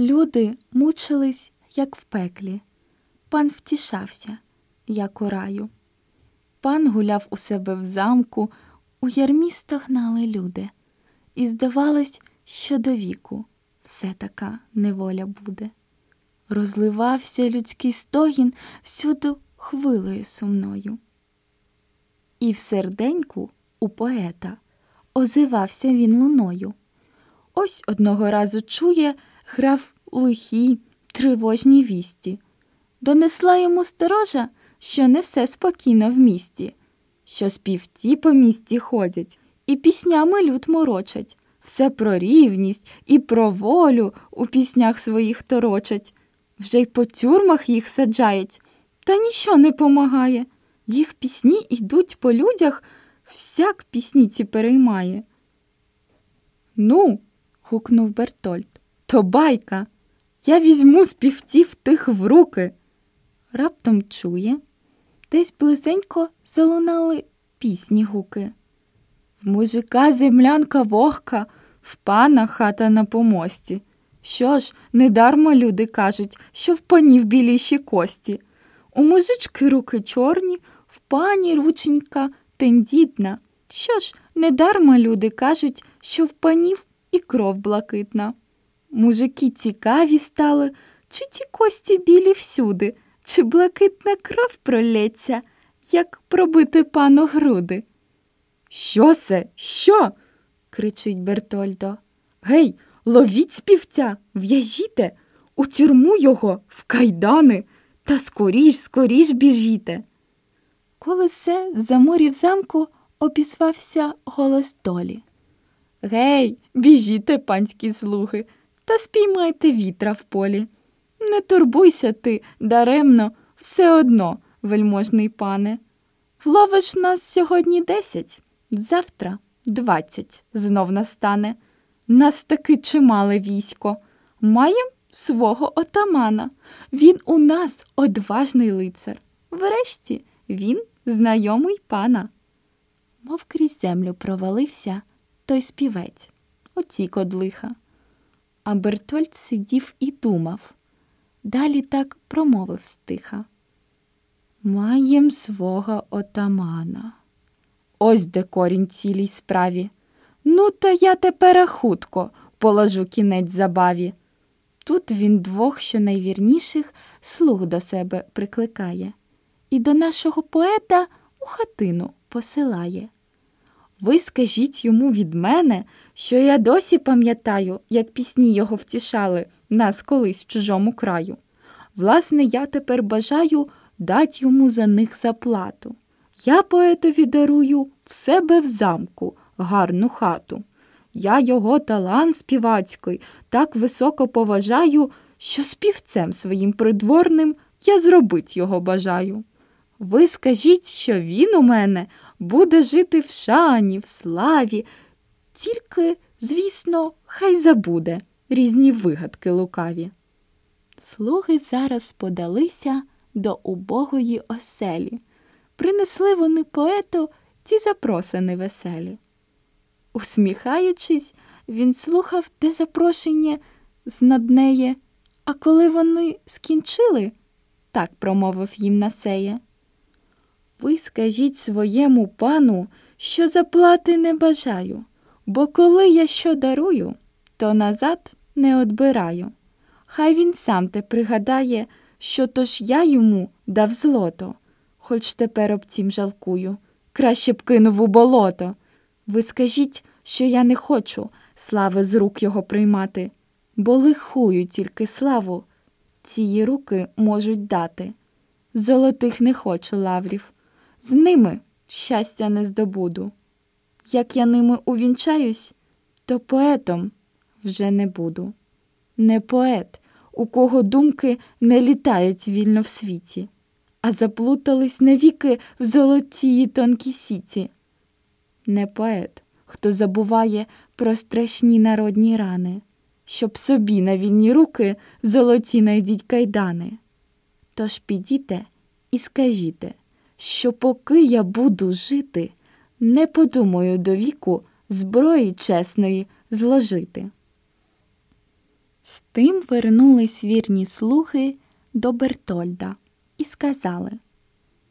Люди мучились, як в пеклі. Пан втішався, як у раю. Пан гуляв у себе в замку, у ярмі стогнали люди, і здавалось, що до віку все така неволя буде. Розливався людський стогін всюду хвилею сумною. І в серденьку у поета озивався він луною. Ось одного разу чує, грав лихі, тривожні вісті. Донесла йому сторожа, що не все спокійно в місті, що співті по місті ходять, і піснями люд морочать, все про рівність і про волю у піснях своїх торочать. Вже й по тюрмах їх саджають, та ніщо не помагає. Їх пісні йдуть по людях, всяк пісні ці переймає. Ну, гукнув Бертольд, то байка. Я візьму співтів тих в руки. Раптом чує, десь близенько залунали пісні гуки. В мужика землянка вогка, в пана хата на помості. Що ж, недармо люди кажуть, що в панів біліші кості. У мужички руки чорні, в пані рученька тендітна. Що ж, недарма люди кажуть, що в панів і кров блакитна. Мужики цікаві стали, чи ті кості білі всюди, чи блакитна кров пролється, як пробити пану груди. Що це? Що? кричить Бертольдо. Гей, ловіть співця, в'яжіте, у тюрму його, в кайдани, та скоріш, скоріш біжіте. Коли все за морів замку обізвався голос долі. Гей, біжіте, панські слуги, та спіймайте вітра в полі. Не турбуйся ти, даремно, все одно, вельможний пане. Вловиш нас сьогодні десять, завтра двадцять знов настане. Нас таки чимале військо. Маєм свого отамана. Він у нас одважний лицар. Врешті він знайомий пана. Мов крізь землю провалився той співець, оцік од лиха. А Бертольд сидів і думав. Далі так промовив стиха. Маєм свого отамана. Ось де корінь цілій справі. Ну, та я тепер хутко положу кінець забаві. Тут він двох що найвірніших слуг до себе прикликає і до нашого поета у хатину посилає. Ви скажіть йому від мене, що я досі пам'ятаю, як пісні його втішали нас колись в чужому краю. Власне, я тепер бажаю дать йому за них заплату. Я поетові дарую в себе в замку гарну хату. Я його талант співацький так високо поважаю, що співцем своїм придворним я зробить його бажаю. Ви скажіть, що він у мене буде жити в шані, в славі, тільки, звісно, хай забуде різні вигадки лукаві. Слуги зараз подалися до убогої оселі. Принесли вони поету ті запросини веселі. Усміхаючись, він слухав те запрошення з наднеє, а коли вони скінчили, так промовив їм Насеє. Ви скажіть своєму пану, що заплати не бажаю, бо коли я що дарую, то назад не одбираю. Хай він сам те пригадає, що то ж я йому дав злото, хоч тепер об цім жалкую, краще б кинув у болото. Ви скажіть, що я не хочу слави з рук його приймати, бо лихую тільки славу цієї руки можуть дати. Золотих не хочу лаврів, з ними щастя не здобуду. Як я ними увінчаюсь, то поетом вже не буду. Не поет, у кого думки не літають вільно в світі, а заплутались навіки в золотії тонкі сіті. Не поет, хто забуває про страшні народні рани, щоб собі на вільні руки золоті найдіть кайдани. Тож підіте і скажіте, що поки я буду жити, не подумаю до віку зброї чесної зложити. З тим вернулись вірні слухи до Бертольда і сказали